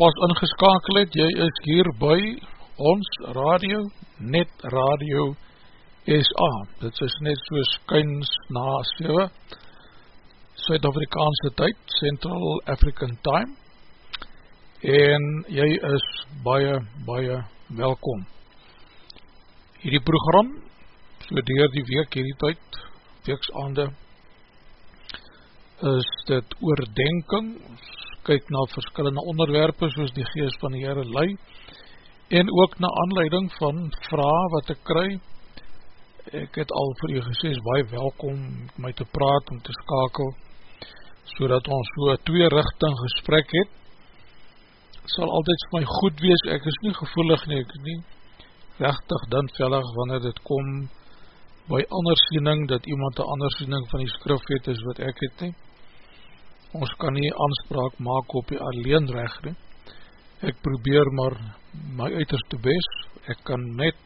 pas ingeskakel het, jy is hier by ons radio, net radio SA, dit is net so skyns na 7, Suid-Afrikaanse tyd, Central African Time, en jy is baie, baie welkom. Hierdie program, so dier die week hierdie tyd, weeksaande, is dit oordenking, kyk na verskillende onderwerpe soos die geest van die Heere lei en ook na aanleiding van vraag wat ek kry. Ek het al vir u gesê is baie welkom my te praat, om te skakel so dat ons so twee richting gesprek het. Sal altyd vir my goed wees, ek is nie gevoelig nie, ek nie rechtig dinvellig wanneer dit kom by andersiening, dat iemand een andersiening van die skrif het is wat ek het nie ons kan nie aanspraak maak op die alleen recht nie. Ek probeer maar my uiterste best, ek kan net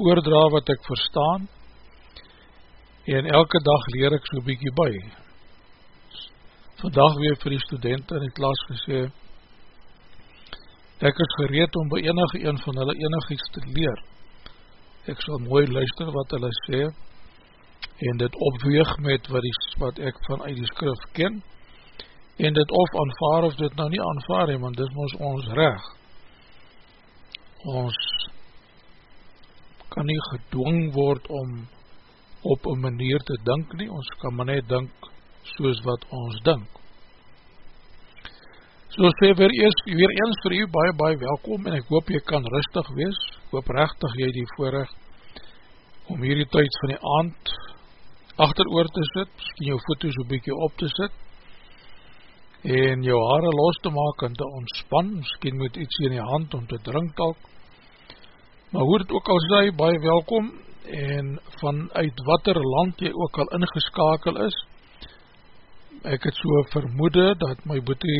oordra wat ek verstaan en elke dag leer ek so'n bykie by. Vandag weer vir die studenten in die klas gesê, ek is gereed om by enige een van hulle enig iets te leer. Ek sal mooi luister wat hulle sê en dit opweeg met wat, die, wat ek vanuit die skrif ken en dit of aanvaar of dit nou nie aanvaar he, want dit moes ons reg. Ons kan nie gedwong word om op een manier te dink nie, ons kan maar net dink soos wat ons dink. So sê weer, eers, weer eens vir u baie baie welkom en ek hoop jy kan rustig wees, ek hoop rechtig jy die voorrecht om hierdie tyd van die aand achter oor te sit, miskien jou voete so bykie op te sit, en jou haare los te maak en te ontspan, miskien met iets in die hand om te drink talk, maar hoe het ook al sê, baie welkom, en vanuit wat er land jy ook al ingeskakel is, ek het so vermoede, dat my boete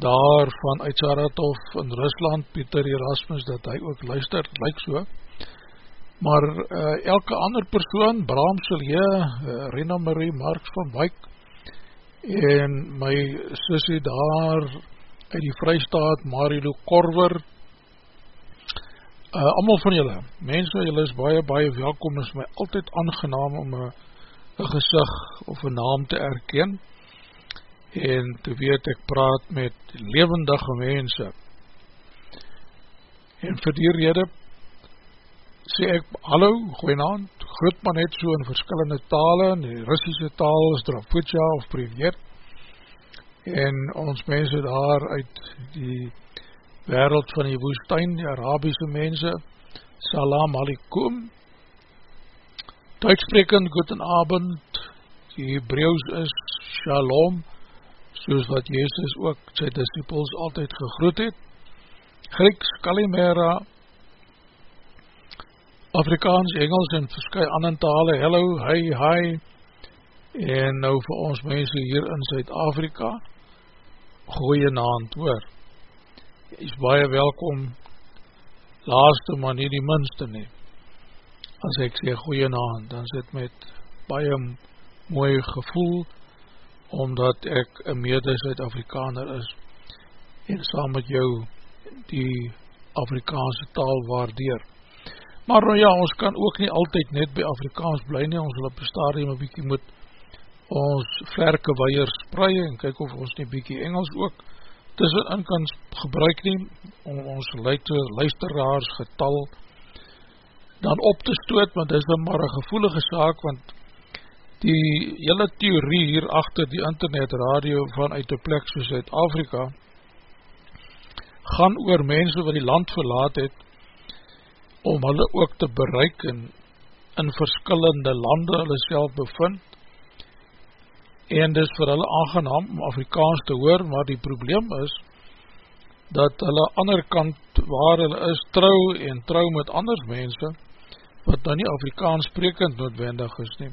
daar vanuit Saratov in Rusland, Pieter Erasmus, dat hy ook luister, lyk so, maar uh, elke ander persoon, Bram Silje, uh, Rena Marie Marks van Wyk, en my sissie daar uit die Vrystaat, Marilu Korver, uh, allemaal van julle, mense, julle is baie, baie welkom, is my altyd aangenaam om een gezicht of een naam te erken, en te weet ek praat met levendige mense, en vir die rede, sê ek, hallo, goeienaand, groet maar net so in verskillende tale, in die Russische taal is Drafutja of Privet, en ons mense daar uit die wereld van die woestijn, die Arabische mense, salam alikum, Duitsprekend, guten abend, die Hebreeuws is shalom, soos wat Jezus ook sy disciples altyd gegroet het, Grieks, kalimera, Afrikaans, Engels en verskye ander tale, hello, hi, hi, en nou vir ons mense hier in Zuid-Afrika, goeie naand hoor, is baie welkom, laaste maar nie die minste nie, as ek sê goeie naand, dan sit met baie mooi gevoel, omdat ek een mede Zuid-Afrikaner is, en saam met jou die Afrikaanse taal waardeer. Maar nou ja, ons kan ook nie altyd net by Afrikaans bly nie, ons wil op die stadium een bykie moet ons verke weier sprei en kyk of ons nie bykie Engels ook tussenin kan gebruik nie, om ons luisteraars getal dan op te stoot, want dit is dan maar een gevoelige saak, want die hele theorie hier achter die internet radio vanuit die plek soos Zuid-Afrika gaan oor mense wat die land verlaat het om hulle ook te bereik en in verskillende lande hulle self bevind. En dis vir hulle aangenaam om Afrikaans te hoor, maar die probleem is dat hulle ander kant waar hulle is trouw en trouw met anders mense wat dan nie Afrikaans sprekend noodwendig is nie.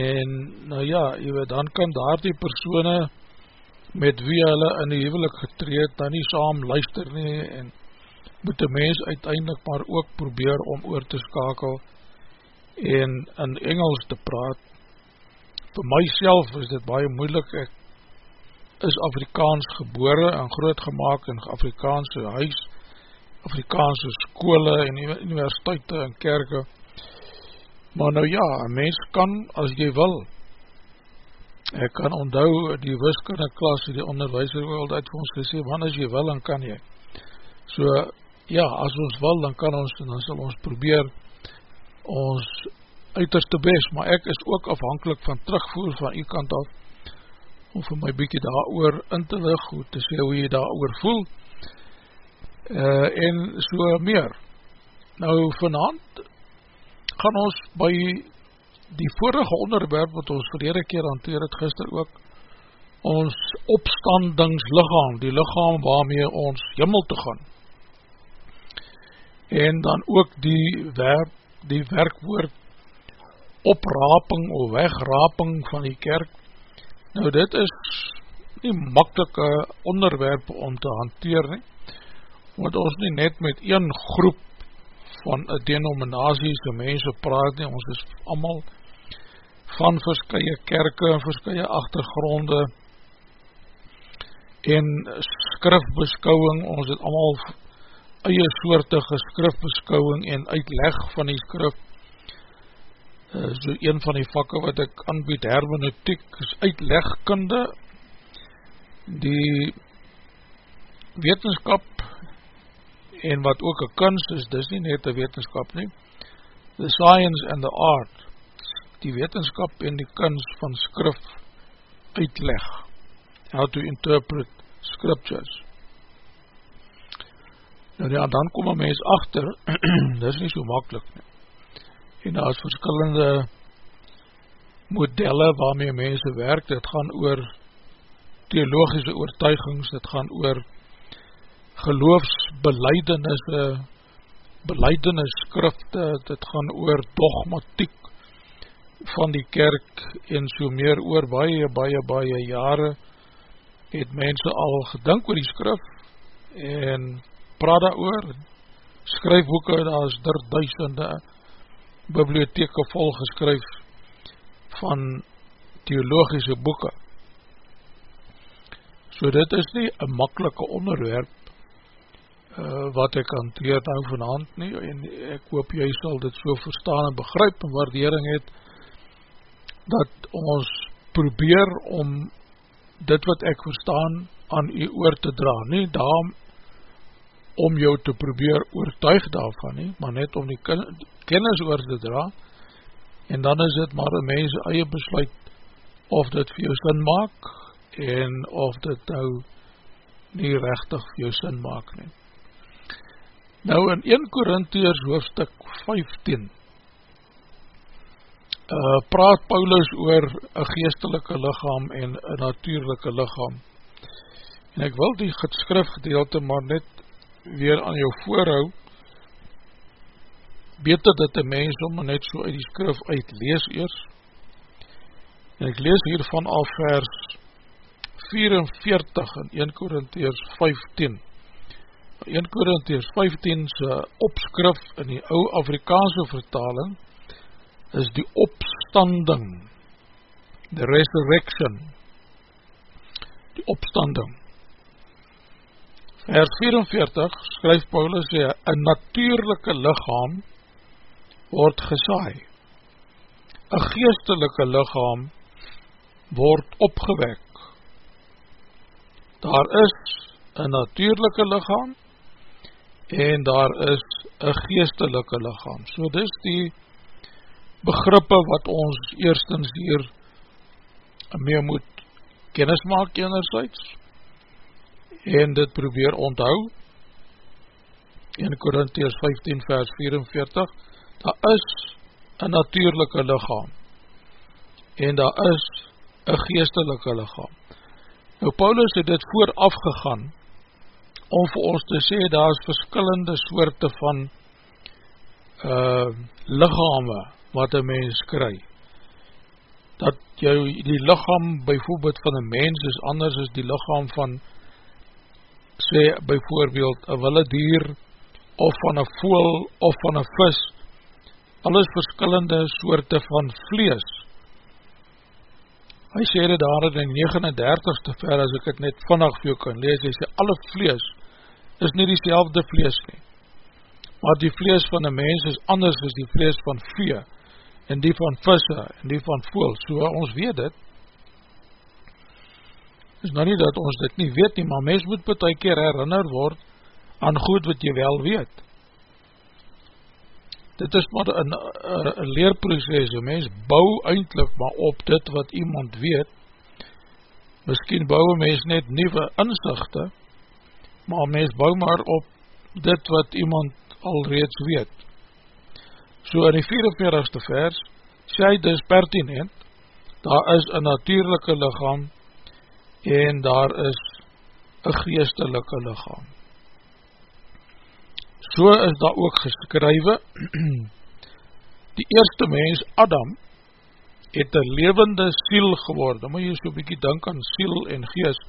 En nou ja, weet, dan kan daar die persoene met wie hulle in die hevelik getreed dan nie saam luister nie en moet die mens uiteindelik maar ook probeer om oor te skakel en in Engels te praat. Voor myself is dit baie moeilik, ek is Afrikaans gebore en groot gemaakt in Afrikaanse huis, Afrikaanse skole en universiteite en kerke, maar nou ja, een mens kan as jy wil, ek kan onthou die wiskunde klas, die onderwijzer wil uit vir ons gesê, want as jy wil, dan kan jy. So, ja, as ons wil, dan kan ons, dan sal ons probeer ons uiterste best, maar ek is ook afhankelijk van terugvoer van die kant af, om vir my bykie daar oor in te lig, hoe te sê hoe jy daar oor voel, uh, en so meer. Nou, vanavond gaan ons by die vorige onderwerp, wat ons verlede keer hanteer het, gister ook, ons opstandingslichaam, die lichaam waarmee ons jimmel te gaan, en dan ook die werk, die werkwoord opraping of wegraping van die kerk. Nou dit is nie makkelike onderwerp om te hanteer nie, want ons nie net met een groep van een denominasiese mense praat nie, ons is allemaal van verskye kerke en verskye achtergronde en skrifbeskouwing, ons het allemaal eie soortige skrifbeskouwing en uitleg van die skrif. Uh, so een van die vakke wat ek aanbied hermeneutiek is uitlegkunde. Die wetenskap en wat ook een kunst is, dis nie net een wetenskap nie. The science and the art die wetenskap en die kunst van skrif uitleg. How to interpret scriptures Nou ja, dan kom een mens achter, dit is nie so makkelijk nie. En daar is verskillende modelle waarmee mense werk, dit gaan oor theologische oortuigings, dit gaan oor geloofsbeleidenisse, beleidenisskrifte, dit gaan oor dogmatiek van die kerk en so meer oor baie, baie, baie jare het mense al gedink oor die skrif en praat daar oor, skryf boeken, daar is der duisende bibliotheke vol geskryf van theologische boeken. So dit is nie een makkelike onderwerp uh, wat ek hanteer nou vanavond nie en ek hoop jy sal dit so verstaan en begryp en waardering het dat ons probeer om dit wat ek verstaan aan u oor te dra, nie daarom om jou te probeer oortuig daarvan nie, maar net om die kennis oor te dra en dan is dit maar een mens eie besluit of dit vir jou sin maak en of dit nou nie rechtig vir jou sin maak nie. Nou in 1 Korintheers hoofstuk 15 uh, praat Paulus oor een geestelike lichaam en een natuurlijke lichaam. En ek wil die geskrifgedeelte maar net weer aan jou voorhou, beter dat die mens om net so uit die skrif uit lees eers. En ek lees hiervan al vers 44 in 1 Korintheers 15. 1 Korintheers 15 se opskrif in die ou Afrikaanse vertaling is die opstanding, the resurrection, die opstanding. Vers 44 skryf Paulus sê, een natuurlijke lichaam word gesaai, een geestelike lichaam word opgewek. Daar is een natuurlijke lichaam en daar is een geestelike lichaam. So dis die begrippe wat ons eerstens hier mee moet kennis maak enerzijds en dit probeer onthou in Korintheers 15 vers 44 daar is een natuurlijke lichaam en daar is een geestelike lichaam nou Paulus het dit vooraf gegaan om vir ons te sê daar is verskillende soorte van uh, lichame wat een mens kry. Dat jou, die lichaam bijvoorbeeld van een mens is anders as die lichaam van sê bijvoorbeeld een wille dier of van een voel of van een vis alles verskillende soorte van vlees. Hy sê dit daar in die 39ste ver as ek het net vannig vir jou kan lees hy sê alle vlees is nie die vlees nie maar die vlees van een mens is anders as die vlees van vee en die van visse, en die van voel, so ons weet dit, is nou nie dat ons dit nie weet nie, maar mens moet betu keer herinner word, aan goed wat jy wel weet. Dit is maar een, een leerproces, een mens bou eindelijk maar op dit wat iemand weet, miskien bou een mens net nieuwe inzichte, maar mens bou maar op dit wat iemand al reeds weet. So in die 44ste vers sê hy dis pertinent, daar is een natuurlijke lichaam en daar is een geestelike lichaam. So is daar ook geskrywe, die eerste mens, Adam, het een levende siel geworden, moet jy so bykie denk aan siel en geest,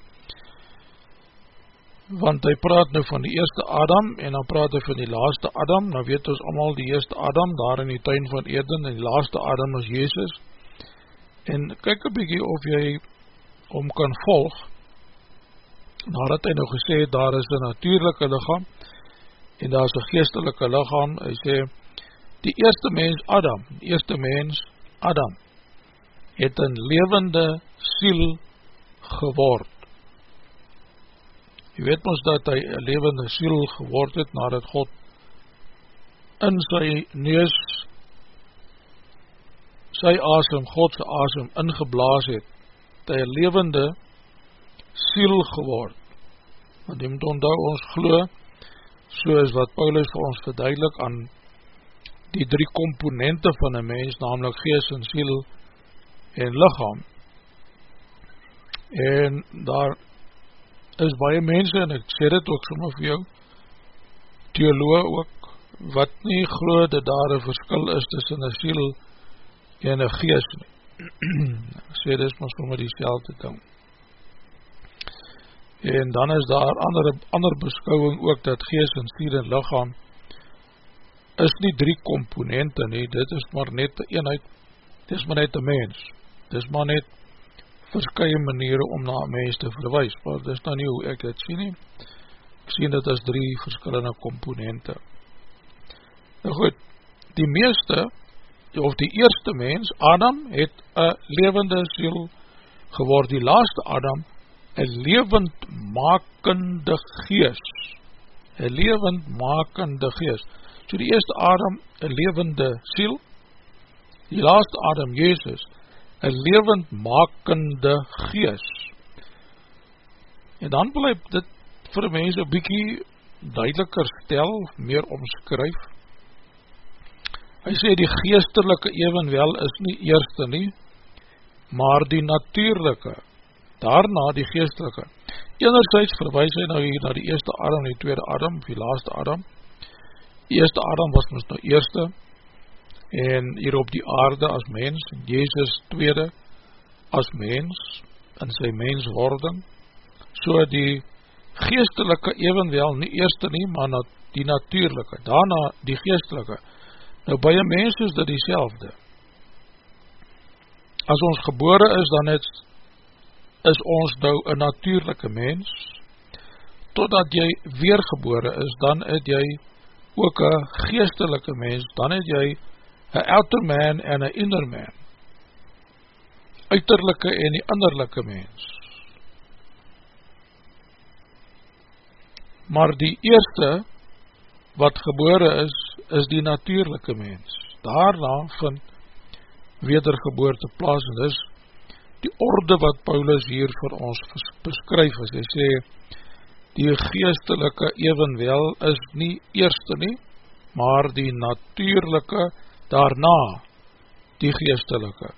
want hy praat nou van die eerste Adam en dan praat hy van die laaste Adam, nou weet ons allemaal die eerste Adam daar in die tuin van Eden en die laaste Adam is Jezus. En kyk een bykie of jy om kan volg nadat hy nou gesê daar is een natuurlijke lichaam en daar is een geestelike lichaam hy sê die eerste mens Adam die eerste mens Adam het een levende siel geword. Jy weet ons dat hy een levende siel geword het nadat God in sy neus sy asem, Godse asem ingeblaas het, dat hy levende siel geword. Want die moet onthou ons glo, soos wat Paulus vir ons verduidelik aan die drie komponente van een mens, namelijk geest en siel en lichaam en daar is baie mense en ek sê dit ook sommer vir jou theoloog ook wat nie glo dat daar een verskil is tussen een siel en een geest nie sê dit is maar sommer die selfde ding. En dan is daar ander, ander beschouwing ook dat geest en siel en lichaam is nie drie komponente nie, dit is maar net die eenheid, dit is maar net die mens, dit is maar net verskye maniere om na mens te verwijs, maar dit is nou nie hoe ek dit sien nie, ek sien dit as drie verskillende komponente. Nou goed, die meeste, of die eerste mens, Adam, het een levende ziel geword, die laaste Adam, een levendmakende geest, een levendmakende geest, so die eerste Adam, een levende siel, die laaste Adam, Jezus, een levendmakende gees. En dan blijf dit vir die mens een bykie duideliker stel, meer omskryf. Hy sê die geestelike evenwel is nie eerste nie, maar die natuurlijke, daarna die geestelike. Enerzijds verwijs hy nou hier na die eerste Adam, die tweede Adam, die laaste Adam. Die eerste Adam was ons nou eerste, en hier op die aarde as mens, Jezus tweede as mens, in sy menswording, so die geestelike evenwel, nie eerste nie, maar die natuurlijke, daarna die geestelike, nou by een mens is dit die selfde. As ons gebore is, dan het, is ons nou een natuurlijke mens, totdat jy weergebore is, dan het jy ook een geestelike mens, dan het jy een outer man en een inner man, uiterlijke en die innerlijke mens. Maar die eerste wat gebore is, is die natuurlijke mens. Daarna vind wedergeboorte plaas en dis die orde wat Paulus hier vir ons beskryf is. Hy sê, die geestelike evenwel is nie eerste nie, maar die natuurlijke daarna die geestelike.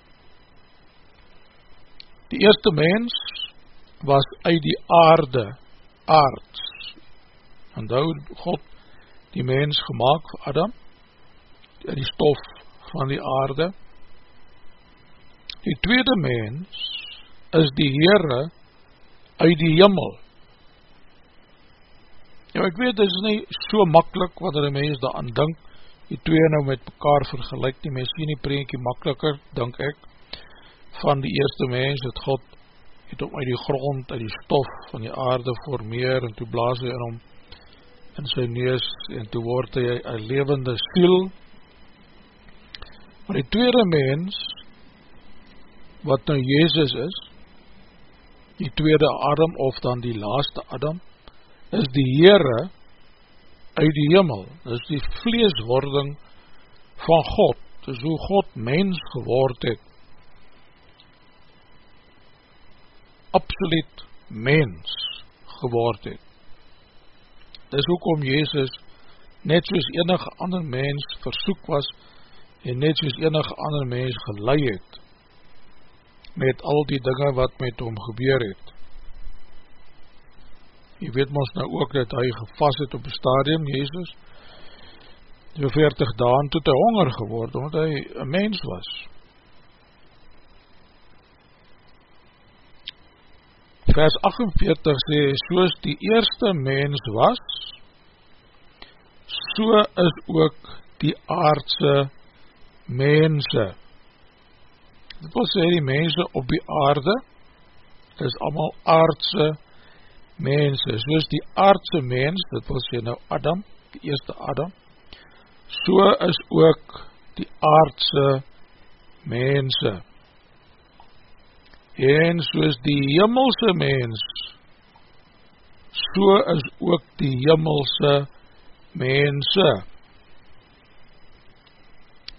Die eerste mens was uit die aarde, aards. En daar God die mens gemaakt vir Adam, die stof van die aarde. Die tweede mens is die Heere uit die jimmel. Ja, ek weet, dit is nie so makkelijk wat een mens daar aan dink, die twee nou met mekaar vergelijk, die mens sien die preenkie makkeliker, denk ek, van die eerste mens, het God het om uit die grond, uit die stof van die aarde formeer, en toe blaas hy in hom in sy neus, en toe word hy een levende stiel, maar die tweede mens, wat nou Jezus is, die tweede Adam, of dan die laaste Adam, is die Heere, uit die hemel, is die vleeswording van God, is hoe God mens geword het, absoluut mens geword het. Dit is ook om Jezus net soos enige ander mens versoek was en net soos enige ander mens gelei het met al die dinge wat met hom gebeur het. Jy weet ons nou ook dat hy gevast het op die stadium, Jezus, so 40 daan tot hy honger geword, omdat hy een mens was. Vers 48 sê, soos die eerste mens was, so is ook die aardse mense. Dit wil sê die mense op die aarde, is allemaal aardse mense, mense, soos die aardse mens, dit wil sê nou Adam, die eerste Adam, so is ook die aardse mense. En soos die jimmelse mens, so is ook die jimmelse mense.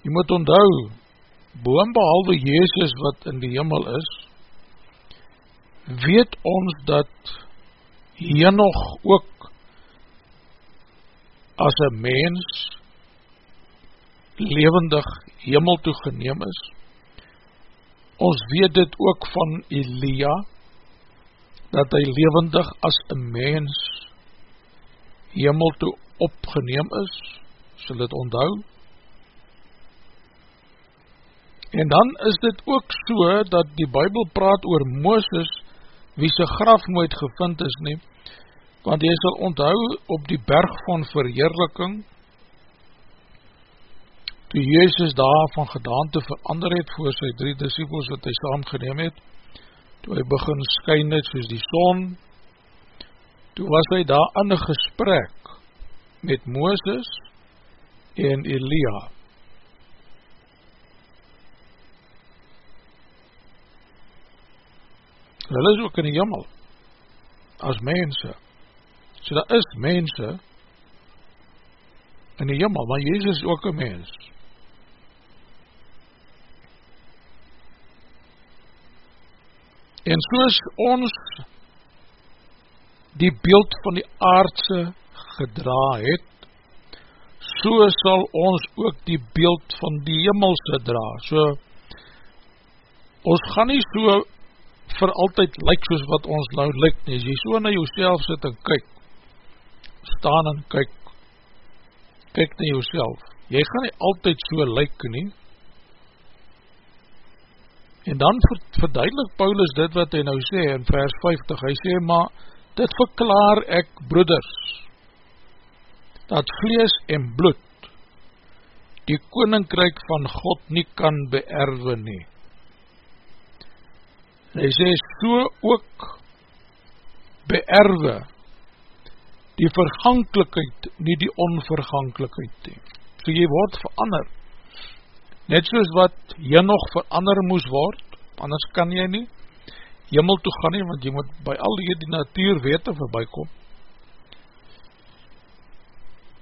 Jy moet onthou, boon behalwe Jezus wat in die jimmel is, weet ons dat hier nog ook as een mens levendig hemel toegeneem is, Ons weet dit ook van Elia, dat hy levendig as een mens hemel toe opgeneem is, sal dit onthou. En dan is dit ook so, dat die Bijbel praat oor Mooses, wie sy graf nooit gevind is nie, want hy sal onthou op die berg van verheerliking, toe Jezus daar van gedaante verander het voor sy drie disciples wat hy saam geneem het, toe hy begin skyn het soos die son, toe was hy daar in een gesprek met Mooses en Elia. Hulle is ook in die jimmel, as mense. So daar is mense in die jimmel, maar Jezus is ook een mens. En soos ons die beeld van die aardse gedra het, so sal ons ook die beeld van die jimmelse dra. So, ons gaan nie so vir altyd lyk soos wat ons nou lyk nie. As jy so na jouself sit en kyk, staan en kyk, kyk na jouself. Jy gaan nie altyd so lyk nie, En dan verduidelik Paulus dit wat hy nou sê in vers 50, hy sê, maar dit verklaar ek, broeders, dat vlees en bloed die koninkryk van God nie kan beerwe nie. Hy sê, so ook beerwe die verganklikheid nie die onverganklikheid nie. So jy word veranderd net soos wat jy nog verander moes word, anders kan jy nie jimmel toe gaan nie, want jy moet by al die, die natuur wete voorbij kom.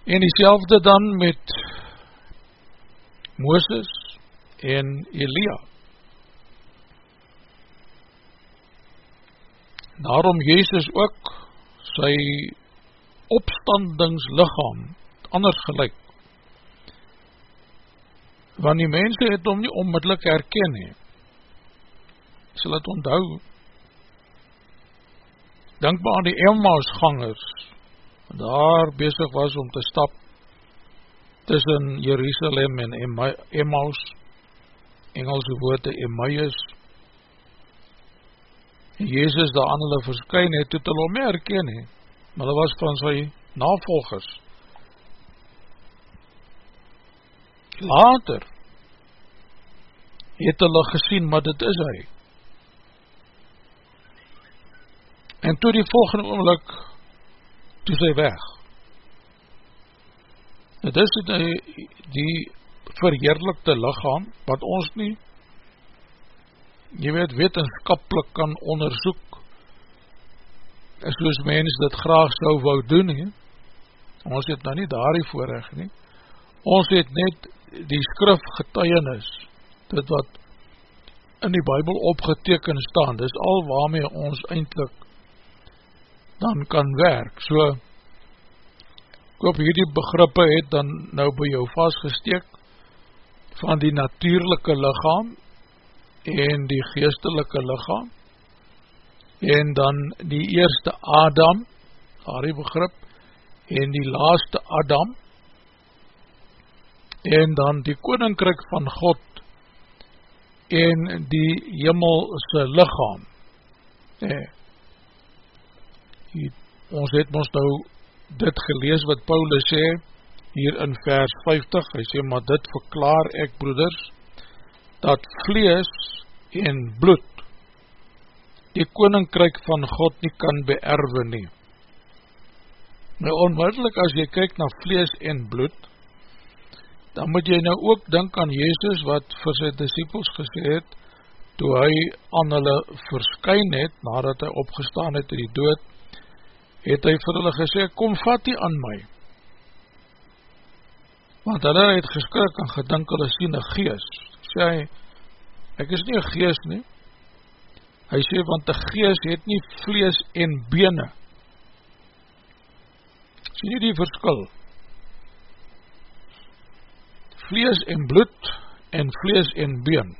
En die dan met Mooses en Elia. Daarom Jezus ook sy opstandingslichaam anders gelijk want die mense het hom nie onmiddellik herken he. Sal het onthou, denk maar aan die Emmaus gangers, daar bezig was om te stap tussen Jerusalem en Emmaus, Engelse woorde Emmaus, en Jezus daar aan hulle verskyn het, het hulle om nie herken he, maar hulle was van sy navolgers, Later het hulle gesien, maar dit is hy. En toe die volgende oomlik, toe sy weg. Dit is die, die verheerlikte lichaam, wat ons nie, jy weet, wetenskapelik kan onderzoek, is soos mens dit graag sou wou doen, nie. ons het nou nie daar die voorrecht nie, ons het net die skrif getuienis, dit wat in die bybel opgeteken staan, dis al waarmee ons eindelijk dan kan werk, so ek hoop hierdie begrippe het dan nou by jou vastgesteek van die natuurlijke lichaam en die geestelike lichaam en dan die eerste Adam, daar die begrip, en die laaste Adam, en dan die koninkryk van God en die jimmelse lichaam. Nee. Ons het ons nou dit gelees wat Paulus sê, hier in vers 50, hy sê, maar dit verklaar ek, broeders, dat vlees en bloed die koninkryk van God nie kan beerwe nie. Nou onmiddellik as jy kyk na vlees en bloed, dan moet jy nou ook denk aan Jezus wat vir sy disciples gesê het, toe hy aan hulle verskyn het, nadat hy opgestaan het in die dood, het hy vir hulle gesê, kom vat die aan my. Want hulle het geskrik en gedink hulle sien een gees. Sê hy, ek is nie een gees nie. Hy sê, want die gees het nie vlees en bene. Sê nie die verskil vlees en bloed en vlees en been.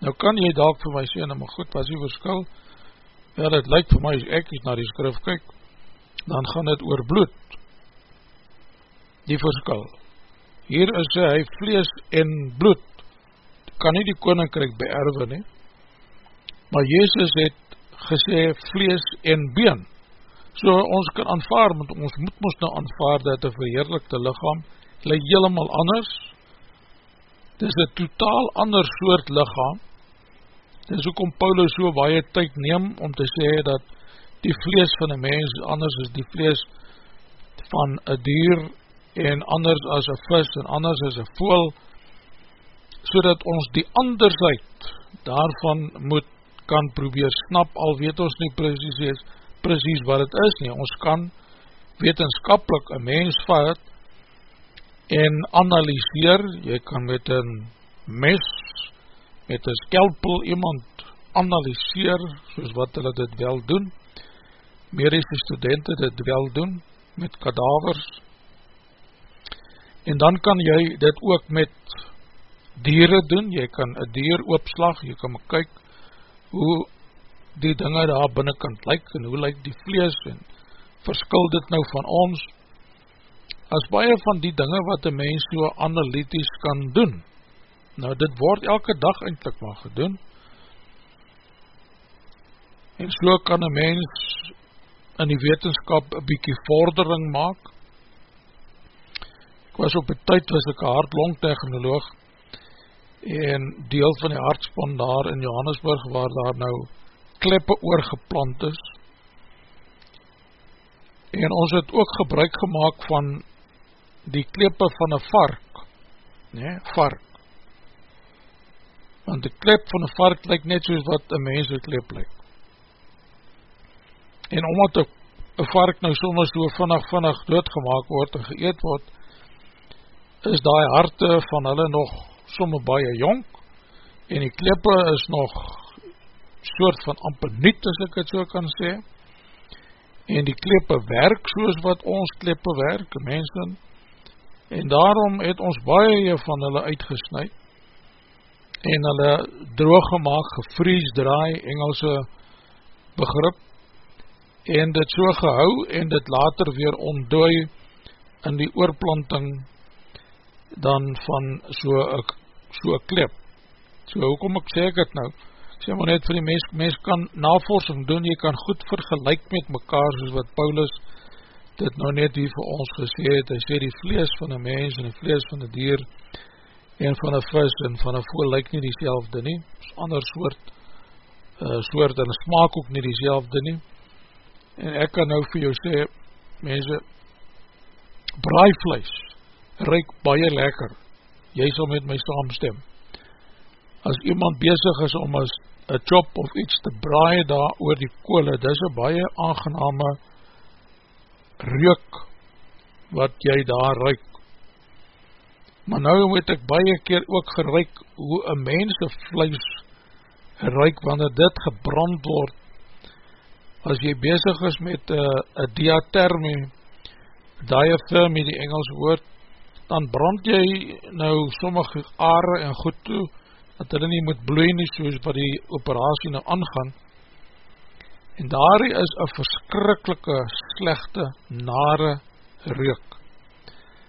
Nou kan jy dalk vir my sê, nou maar goed, wat is die verskil? Ja, dit lyk vir my, as ek iets na die skrif kyk, dan gaan dit oor bloed. Die verskil. Hier is hy vlees en bloed. Kan nie die koninkryk beerwe nie. Maar Jezus het gesê vlees en been. So ons kan aanvaar, want ons moet ons nou aanvaar dat die verheerlikte lichaam lyk helemaal anders. Dit is een totaal ander soort lichaam Dis ook om Paulus so baie tyd neem om te sê dat die vlees van een mens anders is die vlees van een dier en anders as een vis en anders as een voel so ons die andersheid daarvan moet kan probeer snap al weet ons nie precies, is, precies wat het is nie ons kan wetenskapelik een mens vat en analyseer jy kan met een mes met een skelpel iemand analyseer soos wat hulle dit wel doen. Medische studenten dit wel doen met kadavers. En dan kan jy dit ook met dieren doen, jy kan een dier oopslag, jy kan maar kyk hoe die dinge daar binnenkant lyk en hoe lyk die vlees en verskil dit nou van ons as baie van die dinge wat een mens so analytisch kan doen. Nou dit word elke dag eindelijk maar gedoen. En so kan een mens in die wetenskap een bykie vordering maak. Ek was op die tyd, was ek een hart-long-technoloog en deel van die hartspan daar in Johannesburg waar daar nou kleppe oorgeplant is. En ons het ook gebruik gemaakt van die kleppe van een vark, nee, vark want die klep van een vark lyk net soos wat een mens een klep lyk. En omdat een vark nou soms so vannig vannig doodgemaak word en geëet word, is die harte van hulle nog somme baie jong, en die kleppe is nog soort van amper niet, as ek het so kan sê, en die kleppe werk soos wat ons kleppe werk, mensen, en daarom het ons baie van hulle uitgesnuid, en hulle droog gemaakt, gevries draai, Engelse begrip, en dit so gehou, en dit later weer ontdooi in die oorplanting dan van so'n so klip. So, hoekom ek sê ek het nou? Sê maar net vir die mens, mens kan navorsing doen, jy kan goed vergelijk met mekaar, soos wat Paulus dit nou net hier vir ons gesê het, hy sê die vlees van een mens en die vlees van een dier, en van een vis en van een voel lyk nie die selfde nie, is ander soort, uh, soort en smaak ook nie die selfde nie, en ek kan nou vir jou sê, mense, braaivlees, reik baie lekker, jy sal met my saamstem, as iemand bezig is om as een chop of iets te braai daar oor die koole, dit is een baie aangename reuk, wat jy daar reik, maar nou moet ek baie keer ook geruik hoe een mense vlees geruik wanneer dit gebrand word. As jy bezig is met een uh, diathermie diathermie die Engels woord dan brand jy nou sommige aarde en goed toe dat hulle nie moet bloei nie soos wat die operatie nou aangaan en daar is een verskrikkelike slechte nare reuk.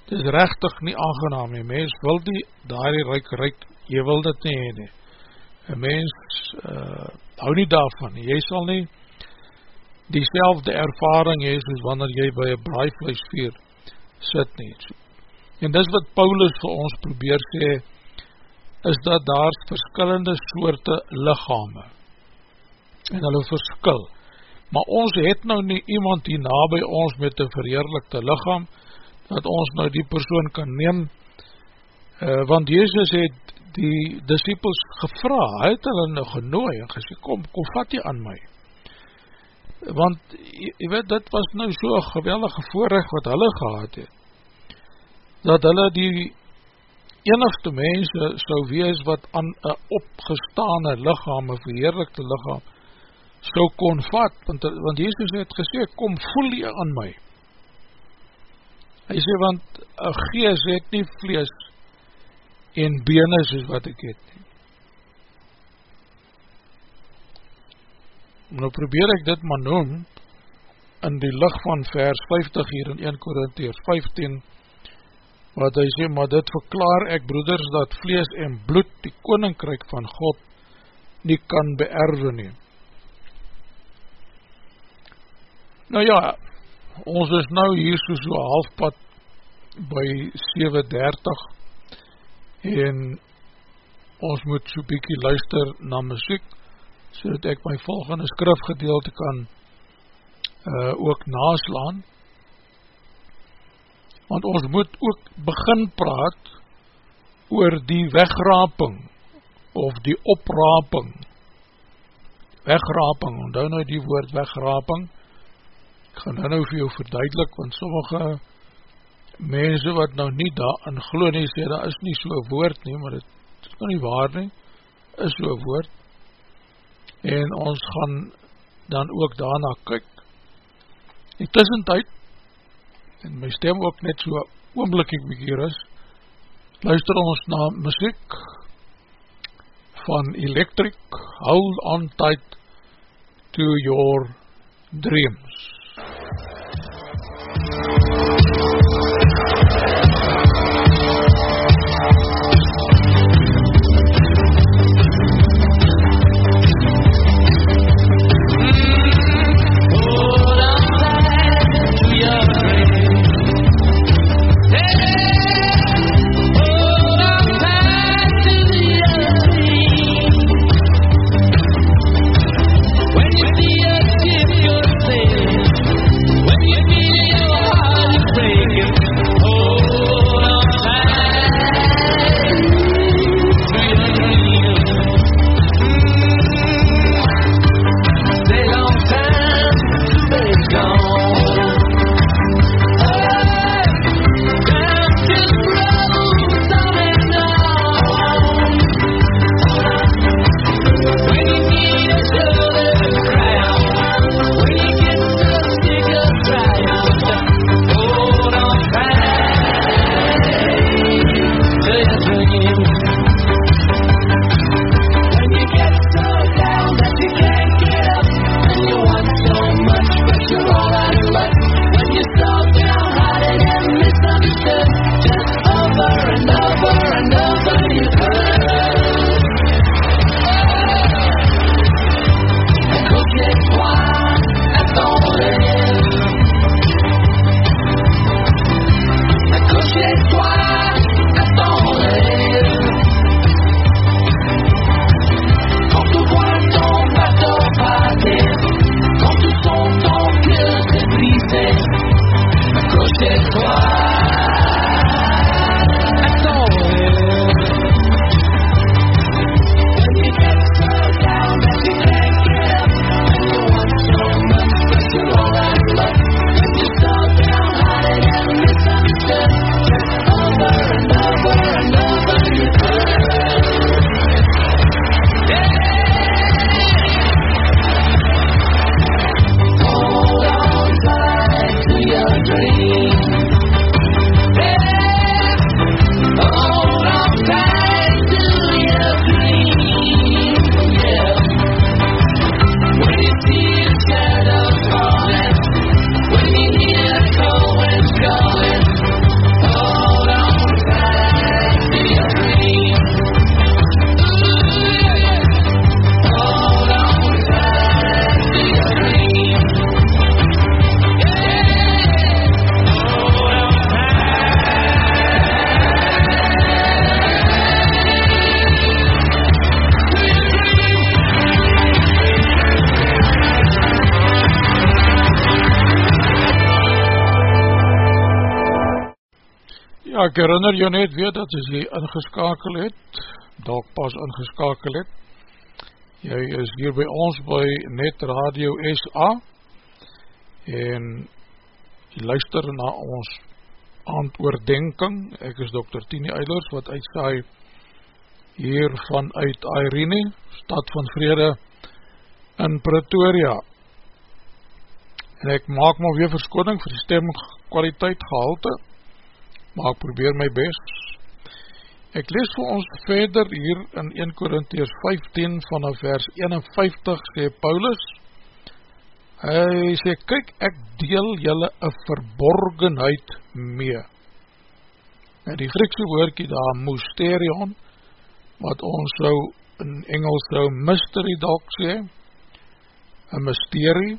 Het is rechtig nie aangenaam nie, mens wil die daar die reik reik, jy wil dit nie heen een mens uh, hou nie daarvan jy sal nie die selfde ervaring hee, soos wanneer jy by een braaivleesveer sit nie, en dis wat Paulus vir ons probeer sê, is dat daar verskillende soorte lichame, en hulle verskil, maar ons het nou nie iemand hier na by ons met een verheerlikte lichaam, dat ons nou die persoon kan neem, uh, want Jezus het die disciples gevra, hy het hulle nou genooi en gesê, kom, kom vat jy aan my. Want, jy, weet, dit was nou so een geweldige voorrecht wat hulle gehad het, dat hulle die enigste mense sou wees wat aan een opgestane lichaam, een verheerlikte lichaam, sou kon vat, want, want Jezus het gesê, kom voel jy aan my, Hy sê, want een gees het nie vlees en bene soos wat ek het nie. nou probeer ek dit maar noem, in die licht van vers 50 hier in 1 Korintheers 15, wat hy sê, maar dit verklaar ek broeders, dat vlees en bloed die koninkryk van God nie kan beerwe neem. Nou ja, ons is nou hier so so halfpad by 7.30 en ons moet so bykie luister na muziek so dat ek my volgende skrifgedeelte kan uh, ook naslaan. Want ons moet ook begin praat oor die wegraping of die opraping. Wegraping, onthou nou die woord wegraping ek gaan nou nou vir jou verduidelik want sommige mense wat nou nie daar in glo nie sê, daar is nie so'n woord nie, maar dit is nou nie waar nie is so'n woord. En ons gaan dan ook daarna kyk. Die tussentijd en my stem ook net so oomblikkie bekeer is luister ons na muziek van Electric Hold On Tight To Your Dreams ek herinner jou net weer dat as jy ingeskakel het, dalk pas ingeskakel het, jy is hier by ons by Net Radio SA en jy luister na ons antwoorddenking, ek is Dr. Tini Eilers wat uitsaai hier vanuit Irene, stad van vrede in Pretoria en ek maak maar weer verskoning vir die stem kwaliteit gehalte maar ek probeer my best. Ek lees vir ons verder hier in 1 Korinties 15 vanaf vers 51 sê Paulus, hy sê, kyk, ek deel jylle een verborgenheid mee. En die Griekse woordkie daar, mysterion, wat ons so in Engels so mystery dog sê, een mysterie,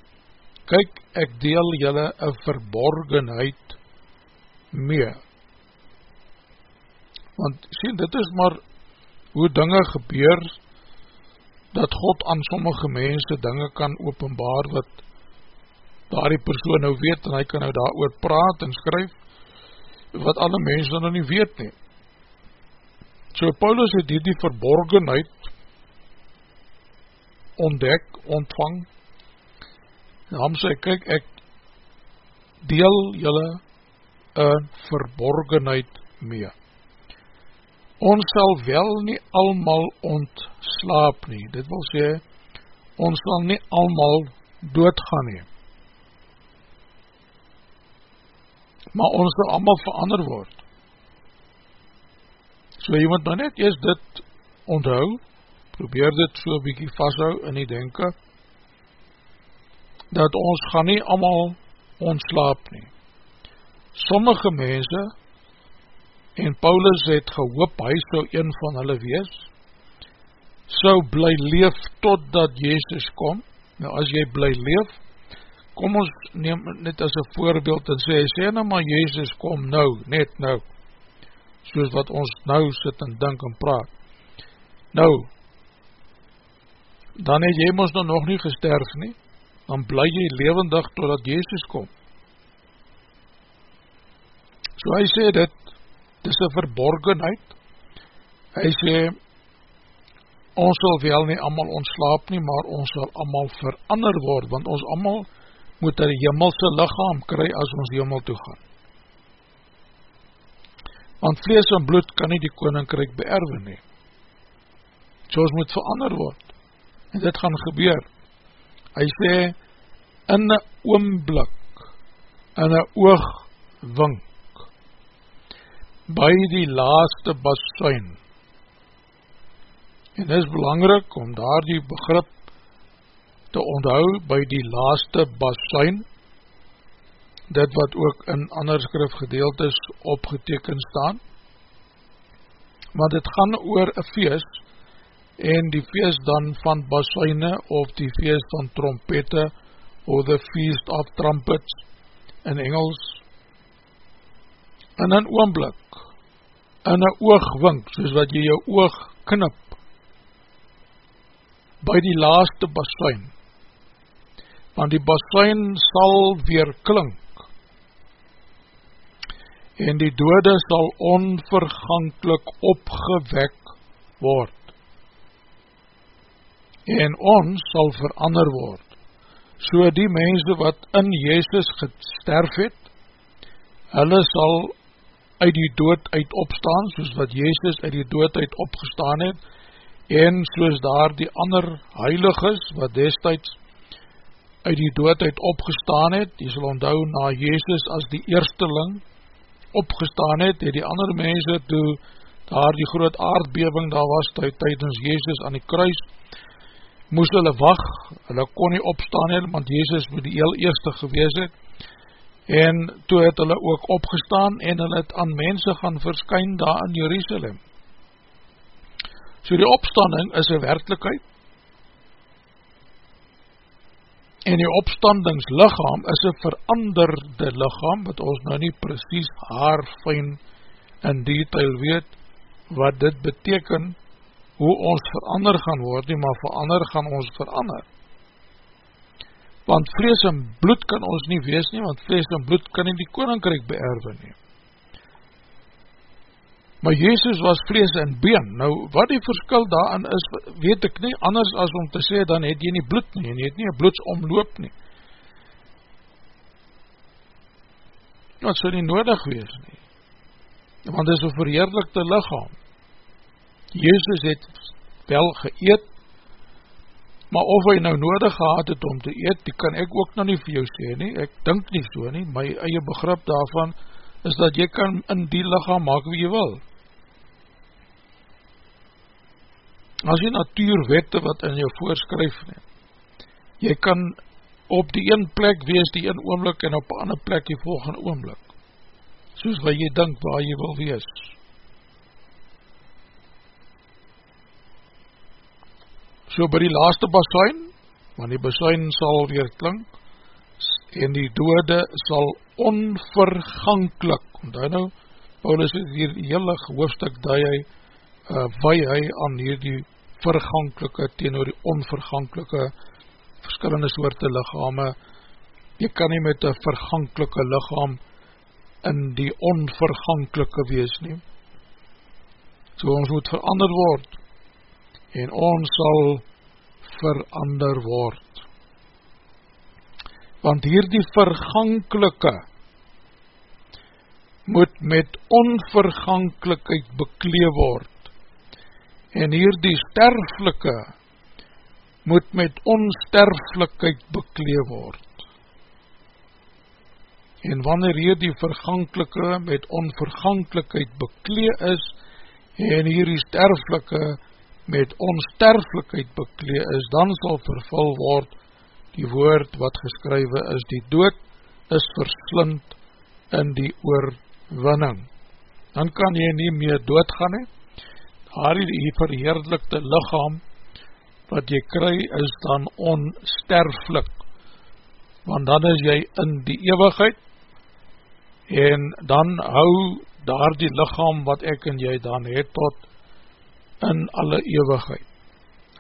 kyk, ek deel jylle een verborgenheid mee. Want, sien, dit is maar hoe dinge gebeur, dat God aan sommige mense dinge kan openbaar, wat daar die persoon nou weet, en hy kan nou daar oor praat en skryf, wat alle mense nou nie weet nie. So Paulus het hier die verborgenheid ontdek, ontvang, en hom sê, kyk, ek deel julle een verborgenheid mee. Ons sal wel nie almal ontslaap nie, dit wil sê, ons sal nie almal doodgaan nie. Maar ons sal allemaal verander word. So jy moet maar net eers dit onthou, probeer dit so bykie vasthou in die denken, dat ons gaan nie allemaal ontslaap nie. Sommige mense, en Paulus het gehoop, hy sou een van hulle wees, sou bly leef totdat Jezus kom, nou as jy bly leef, kom ons neem net as een voorbeeld en sê, sê nou maar Jezus kom nou, net nou, soos wat ons nou sit en dink en praat. Nou, dan het jy ons nou nog nie gesterf nie, dan bly jy levendig totdat Jezus kom. So hy sê dit, dit is een verborgenheid, hy sê, ons sal wel nie allemaal ontslaap nie, maar ons sal allemaal verander word, want ons allemaal moet een jimmelse lichaam kry as ons jimmel toe gaan want vlees en bloed kan nie die koninkryk beerwe nie. So ons moet verander word. En dit gaan gebeur. Hy sê, in een oomblik, in een oogwink, by die laaste basuin. En dit is belangrijk om daar die begrip te onthou by die laaste basuin, dit wat ook in ander skrifgedeeltes opgeteken staan, want dit gaan oor een feest, en die feest dan van basuine, of die feest van trompette, of the feast of trumpets, in Engels, in een oomblik, in een oogwink, soos wat jy jou oog knip, by die laaste basuin, want die basuin sal weer klink, en die dode sal onverganklik opgewek word. En ons sal verander word. So die mense wat in Jezus gesterf het, hulle sal uit die dood uit opstaan, soos wat Jezus uit die dood uit opgestaan het, en soos daar die ander heiliges, wat destijds uit die dood uit opgestaan het, die sal onthou na Jezus as die eersteling, opgestaan het, het die ander mense toe daar die groot aardbeving daar was tydens Jezus aan die kruis, moes hulle wacht, hulle kon nie opstaan het, want Jezus moet die heel eerste gewees het, en toe het hulle ook opgestaan en hulle het aan mense gaan verskyn daar in Jerusalem. So die opstanding is een werkelijkheid, en die opstandingslichaam is een veranderde lichaam, wat ons nou nie precies haar fijn in detail weet, wat dit beteken, hoe ons verander gaan word, nie, maar verander gaan ons verander. Want vlees en bloed kan ons nie wees nie, want vlees en bloed kan nie die koninkryk beerwe nie maar Jezus was vlees en been, nou wat die verskil daarin is, weet ek nie, anders as om te sê, dan het jy nie bloed nie, en jy het nie een bloedsomloop nie. Dat sou nie nodig wees nie, want dit is een verheerlikte lichaam. Jezus het wel geëet, maar of hy nou nodig gehad het om te eet, die kan ek ook nou nie vir jou sê nie, ek dink nie so nie, my eie begrip daarvan is dat jy kan in die lichaam maak wie jy wil. as jy natuurwette wat in jou voorskryf neem, jy kan op die een plek wees die een oomlik en op die ander plek die volgende oomlik. Soos wat jy dink waar jy wil wees. So by die laaste basuin, want die basuin sal weer klink, en die dode sal onverganklik, want hy nou, Paulus het hier die hele hoofdstuk die hy, uh, wei hy aan hier die verganklike teenoor die onverganklike verskillende soorte lichame jy kan nie met een verganklike lichaam in die onverganklike wees nie. So ons moet verander word en ons sal verander word want hier die verganklike moet met onverganklikheid beklee word en hier die sterflike moet met onsterflikheid beklee word. En wanneer hier die verganklike met onverganklikheid beklee is, en hier die sterflike met onsterflikheid beklee is, dan sal vervul word. Die woord wat geskrywe is, die dood is verslind in die oorwinning. Dan kan jy nie meer doodgaan hee, daar die verheerlikte lichaam wat jy kry is dan onsterflik want dan is jy in die eeuwigheid en dan hou daar die lichaam wat ek en jy dan het tot in alle eeuwigheid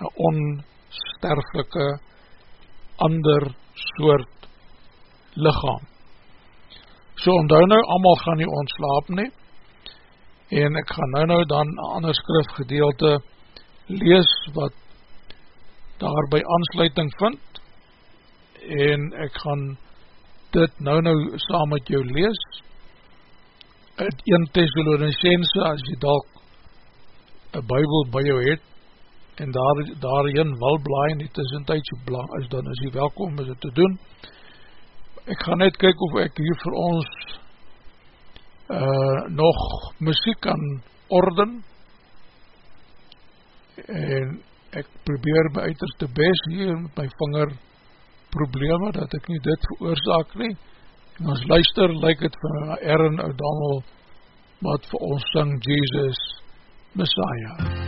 een onsterflike ander soort lichaam. So onthou nou, allemaal gaan nie ontslaap nie. En ek gaan nou nou dan een ander skrifgedeelte lees wat daarby aansluiting vind. En ek gaan dit nou nou saam met jou lees. Uit 1 Thessalonicense as jy dalk een bybel by jou het en daar, daarin wil blaai en die tussentijd so belang is, dan is jy welkom om dit te doen. Ek gaan net kyk of ek hier vir ons uh, nog muziek kan orden. En ek probeer my uiterste best hier met my vinger probleme dat ek nie dit veroorzaak nie. En ons luister lyk het van Aaron O'Donnell wat vir ons sing Jesus Messiah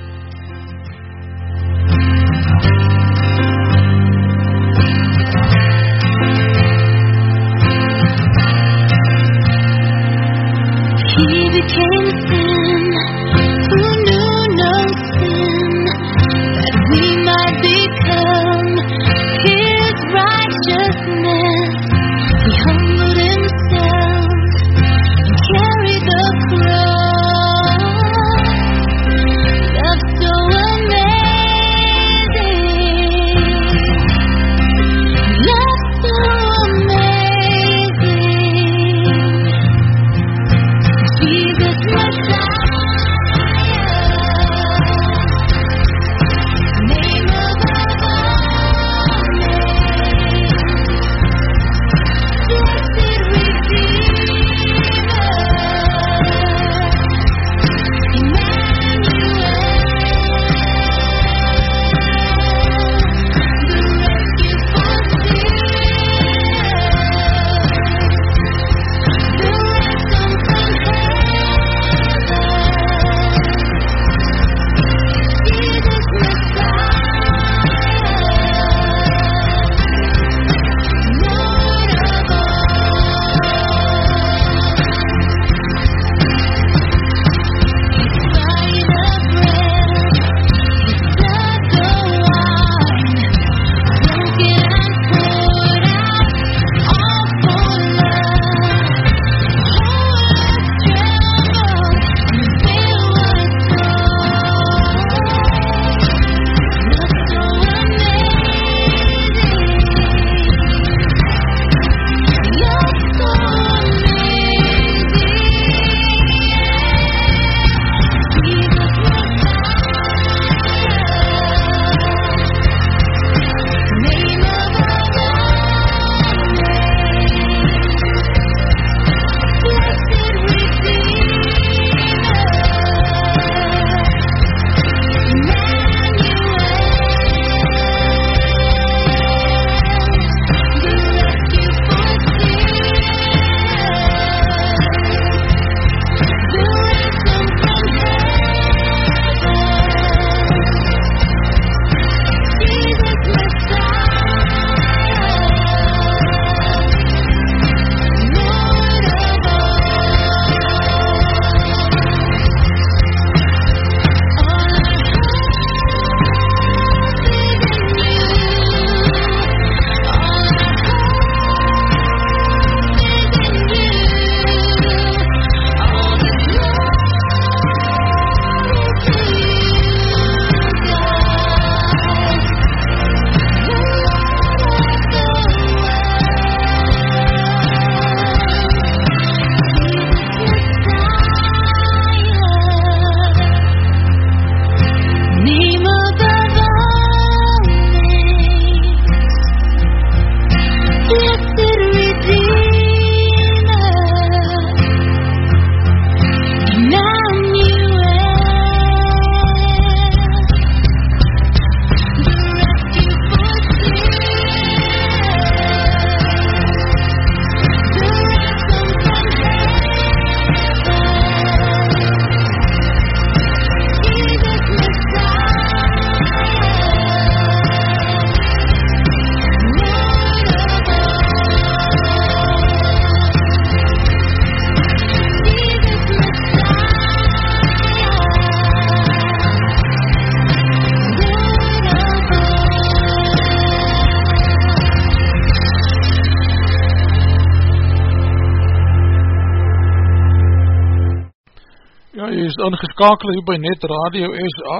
ingeskakel hier by Net Radio SA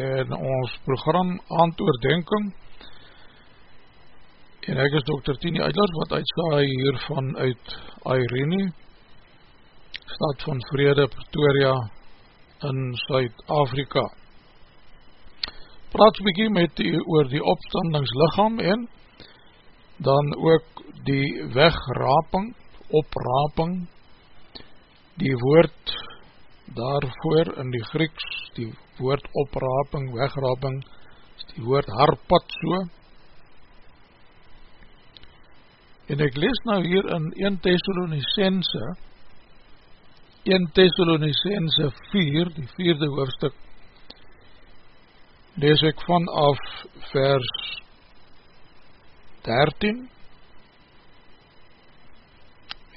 en ons program Aantoordenking en ek is Dr. Tini Eidler wat uitstaai hiervan uit Irene stad van Vrede Pretoria in Suid-Afrika praat bykie met u oor die opstandingslichaam en dan ook die wegraping opraping die woord daarvoor in die Grieks, die woord opraping, wegraping, is die woord harpatso. En ek lees nou hier in 1 Thessalonicense, 1 Thessalonicense 4, die vierde hoofdstuk, lees ek vanaf vers 13,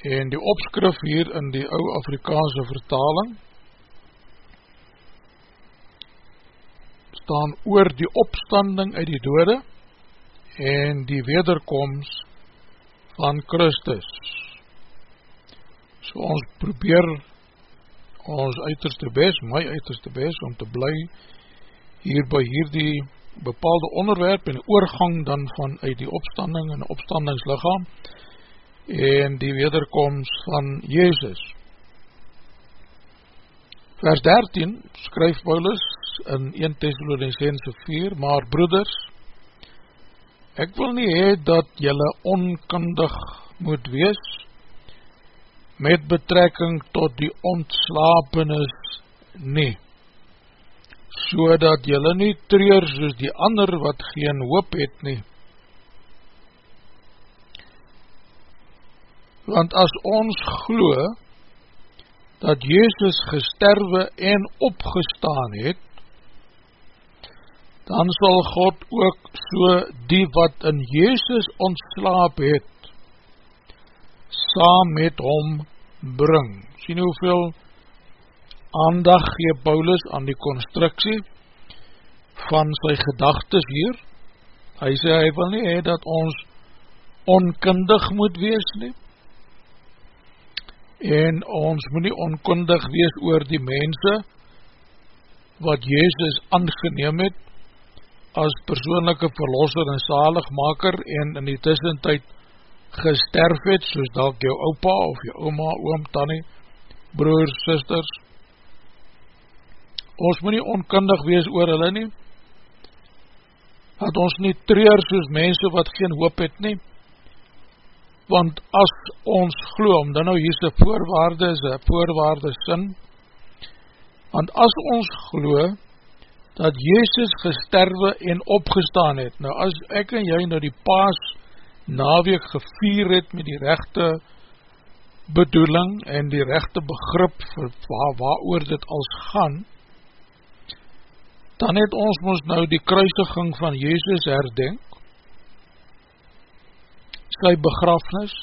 en die opskrif hier in die ou Afrikaanse vertaling staan oor die opstanding uit die dode en die wederkomst van Christus. So ons probeer ons uiterste best, my uiterste best, om te bly hier by hierdie bepaalde onderwerp en oorgang dan van uit die opstanding en opstandingslichaam en die wederkomst van Jezus. Vers 13 skryf Paulus in 1 Thessalonicense 4, maar broeders, ek wil nie hee dat jylle onkundig moet wees met betrekking tot die ontslapenis nie, so dat jylle nie treur soos die ander wat geen hoop het nie, want as ons glo dat Jezus gesterwe en opgestaan het, dan sal God ook so die wat in Jezus ontslaap het, saam met hom bring. Sien hoeveel aandag gee Paulus aan die constructie van sy gedagtes hier. Hy sê hy wil nie hee dat ons onkundig moet wees nie, en ons moet nie onkundig wees oor die mense wat Jezus aangeneem het as persoonlijke verlosser en zaligmaker en in die tussentijd gesterf het, soos dat jou opa of jou oma, oom, tannie, broers, sisters. Ons moet nie onkundig wees oor hulle nie, dat ons nie treur soos mense wat geen hoop het nie, want as ons glo, om dan nou hier is die voorwaarde, is die voorwaarde sin, want as ons glo, dat Jezus gesterwe en opgestaan het, nou as ek en jy nou die paas naweek gevier het met die rechte bedoeling en die rechte begrip vir waar, waar oor dit als gaan, dan het ons ons nou die kruisiging van Jezus herdenk, sy begrafnis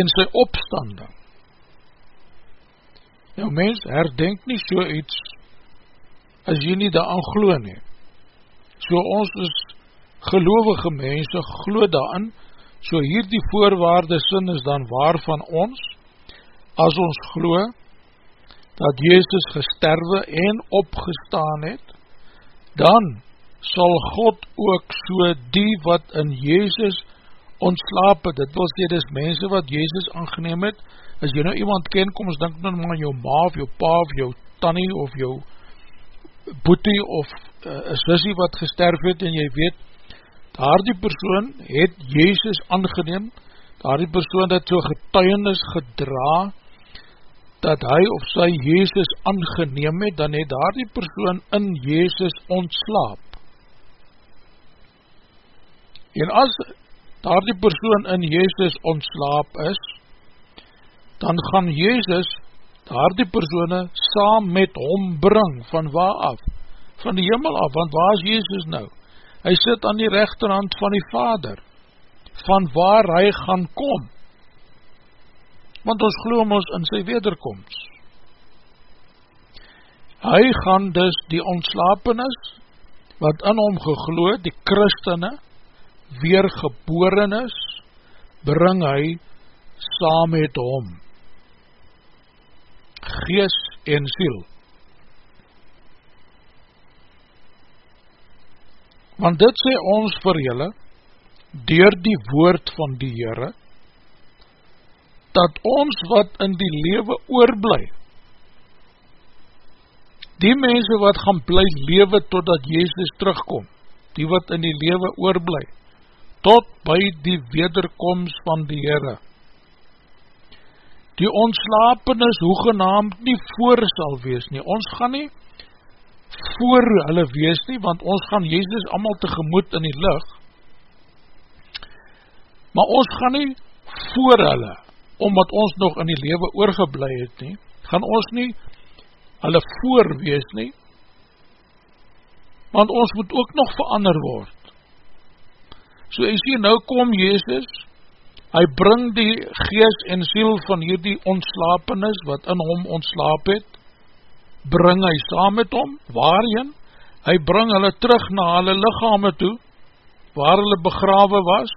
en sy opstanding. Nou mens, herdenk nie so iets as jy nie daar aan glo nie. So ons is gelovige mense, glo daarin, so hier die voorwaarde sin is dan waar van ons, as ons glo, dat Jezus gesterwe en opgestaan het, dan sal God ook so die wat in Jezus ontslaap het, dit sê, dit is mense wat Jezus aangeneem het, as jy nou iemand ken, kom ons denk nou maar jou ma, of jou pa, of jou tannie, of jou boetie, of uh, is visie wat gesterf het, en jy weet, daar die persoon het Jezus aangeneem, daar die persoon het so getuienis gedra, dat hy of sy Jezus aangeneem het, dan het daar die persoon in Jezus ontslaap. En as daar die persoon in Jezus ontslaap is, dan gaan Jezus daar die persoene saam met hom bring, van waar af? Van die hemel af, want waar is Jezus nou? Hy sit aan die rechterhand van die Vader, van waar hy gaan kom, want ons gloom ons in sy wederkomst. Hy gaan dus die ontslapenis, wat in hom gegloed, die christene, weer geboren is, bring hy saam met hom. Gees en siel. Want dit sê ons vir julle, door die woord van die Heere, dat ons wat in die lewe oorblij, die mense wat gaan bly lewe totdat Jezus terugkom, die wat in die lewe oorblij, tot by die wederkomst van die Heere, die ontslapenis hoegenaamd nie voor sal wees nie, ons gaan nie voor hulle wees nie, want ons gaan Jezus allemaal tegemoet in die lucht, maar ons gaan nie voor hulle, omdat ons nog in die lewe oorgeblij het nie, gaan ons nie hulle voor wees nie, want ons moet ook nog verander word. So jy sê, nou kom Jezus, hy bring die gees en siel van hierdie ontslapenis, wat in hom ontslaap het, bring hy saam met hom, waarin? Hy bring hulle terug na hulle lichame toe, waar hulle begrawe was,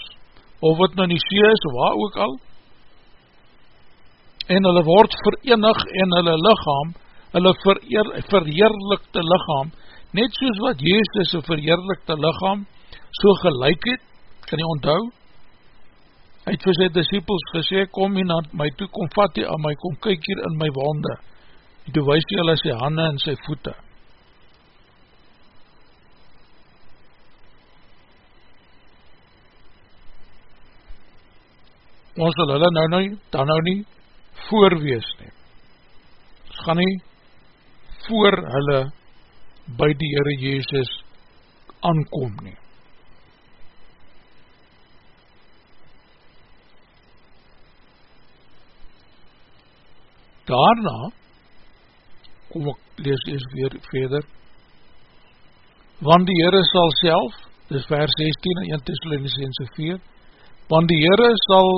of wat nou nie see is, waar ook al, en hulle word verenig en hulle lichaam, hulle vereer, verheerlikte lichaam, net soos wat Jezus een verheerlikte lichaam so gelijk het, kan jy onthou? Hy het vir sy disciples gesê, kom hier na my toe, kom vat hier aan my, kom kyk hier in my wonde, en toe wees hy hulle sy hande en sy voete. Ons sal hulle nou nou, dan nou nie, voorwees nie. Ons gaan nie voor hulle by die Heere Jezus aankom nie. Daarna kom ek lees eers weer verder, want die Heere sal self, dis vers 16 en 1 Thessalonicense 4, want die Heere sal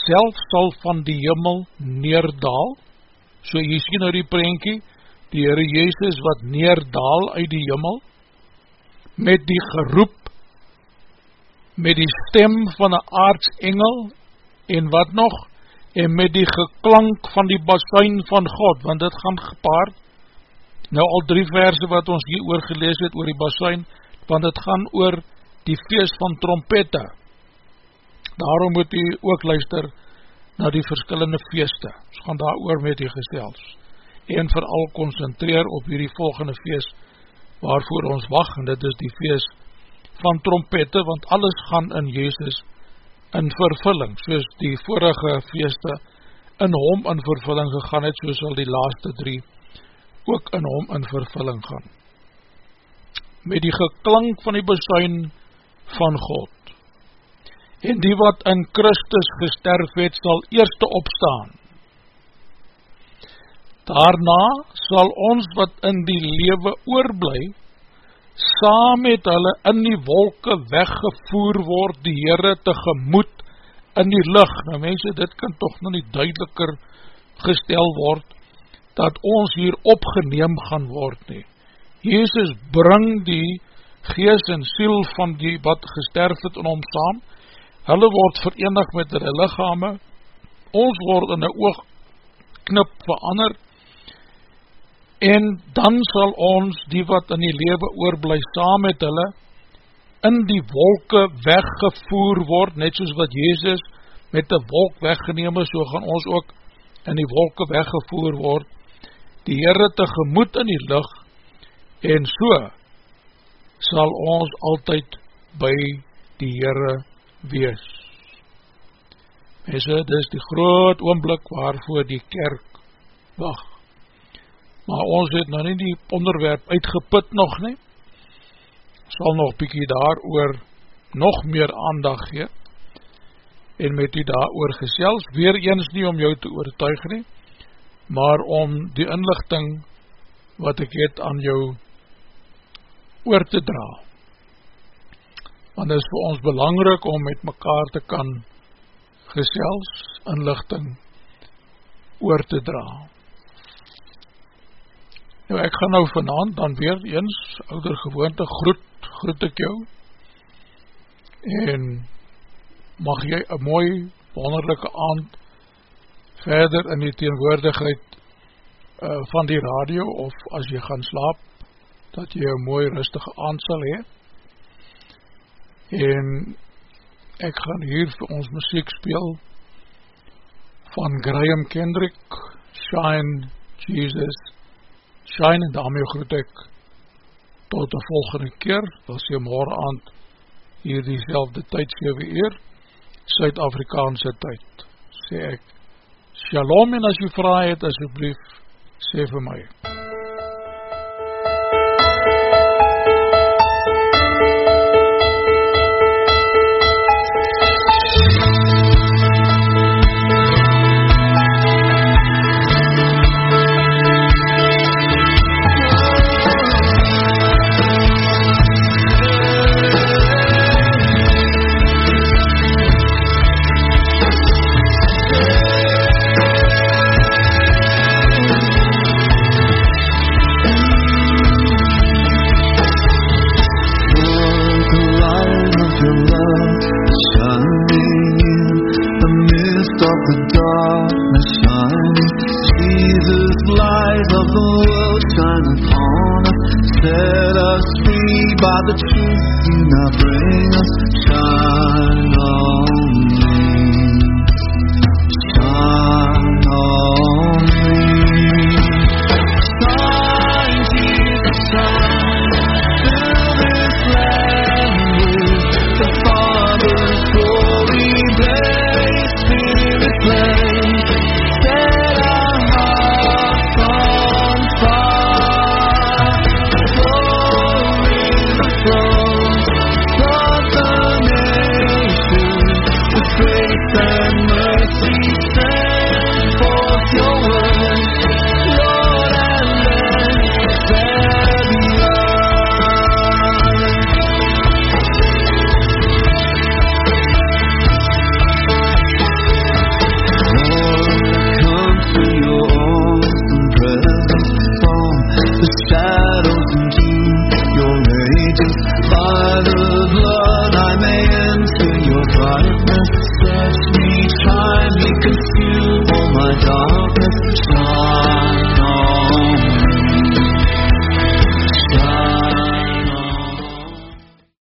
self sal van die jimmel neerdaal, so jy sien nou die prentjie, die Heere Jezus wat neerdaal uit die jimmel, met die geroep, met die stem van een aardsengel, en wat nog, en met die geklank van die basuin van God, want dit gaan gepaard, nou al drie verse wat ons hier oor gelees het oor die basuin, want dit gaan oor die feest van trompette, daarom moet u ook luister na die verskillende feeste, ons gaan daar oor met u gestels, en vooral concentreer op hierdie volgende feest, waarvoor ons wacht, en dit is die feest van trompette, want alles gaan in Jezus in vervulling, soos die vorige feeste in hom in vervulling gegaan het, soos al die laaste drie ook in hom in vervulling gaan. Met die geklank van die besuin van God. En die wat in Christus gesterf het, sal eerste opstaan. Daarna sal ons wat in die lewe oorblij, saam met hulle in die wolke weggevoer word, die Heere tegemoet in die licht. Nou mense, dit kan toch nog nie duideliker gestel word, dat ons hier opgeneem gaan word nie. Jezus bring die gees en siel van die wat gesterf het in ons saam, hulle word verenig met die lichame, ons word in die oogknip verander, en dan sal ons die wat in die lewe oorblij saam met hulle in die wolke weggevoer word, net soos wat Jezus met die wolk weggeneem is, so gaan ons ook in die wolke weggevoer word, die Heere tegemoet in die lucht, en so sal ons altyd by die Heere wees. Mense, dit is die groot oomblik waarvoor die kerk wacht maar ons het nou nie die onderwerp uitgeput nog nie, sal nog bykie daar oor nog meer aandag gee, en met die daar oor gesels, weer eens nie om jou te oortuig nie, maar om die inlichting wat ek het aan jou oor te dra. Want is vir ons belangrik om met mekaar te kan gesels, inlichting oor te dra. Nou ek gaan nou vanavond dan weer eens, ouder gewoonte, groet, groet ek jou, en mag jy een mooi, wonderlijke aand verder in die teenwoordigheid uh, van die radio of as jy gaan slaap, dat jy een mooi rustige aand sal hee. En ek gaan hier vir ons muziek speel van Graham Kendrick, Shine Jesus, Shine en daarmee groet ek tot die volgende keer, dat sê morgen aand hier die selfde tyd 7 uur, Suid-Afrikaanse tyd, sê ek, Shalom en as jy vraag het, asjeblief, sê vir my.